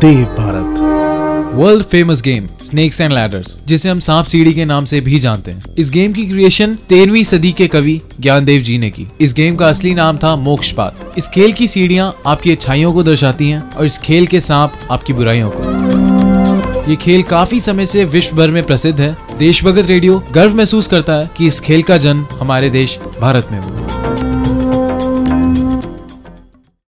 Dev Bharat. World famous game snakes and ladders जिसे हम सांप सीढ़ी के नाम से भी जानते हैं। इस गेम की क्रिएशन तेरहवीं सदी के कवि ज्ञानदेव जी ने की। इस गेम का असली नाम था मोक्षपात। इस खेल की सीढ़ियाँ आपकी अच्छाइयों को दर्शाती हैं और इस खेल के सांप आपकी बुराइयों को। ये खेल काफ़ी समय से विश्व भर में प्रसिद्ध है। देशभगत रेडियो गर्व महसूस करता है कि इस खेल का जन्म हमारे देश भारत में हुआ।